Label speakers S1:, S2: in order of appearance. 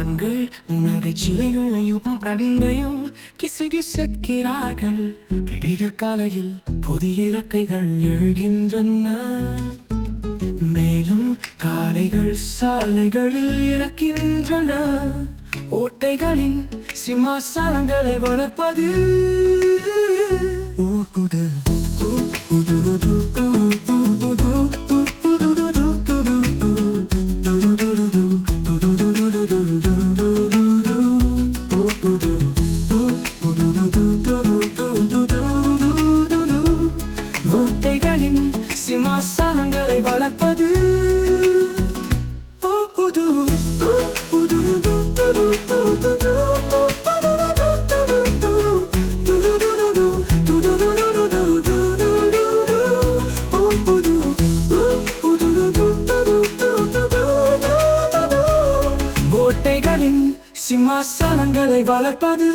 S1: ஆண்கள் சிலைகளையும் அடிமையும் கிசுகிசுக்கிறார்கள் விடிய காலையில் புதிய இறக்கைகள் எழுகின்றன மேலும் காலைகள் சாலைகளில் இறக்கின்றன ஓட்டைகளின் சிம்மாசனங்களை வளர்ப்பது ஊக்குதல் சிம்மாசனங்களை வளர்ப்பது சிம்மாசனங்களை வளர்ப்பது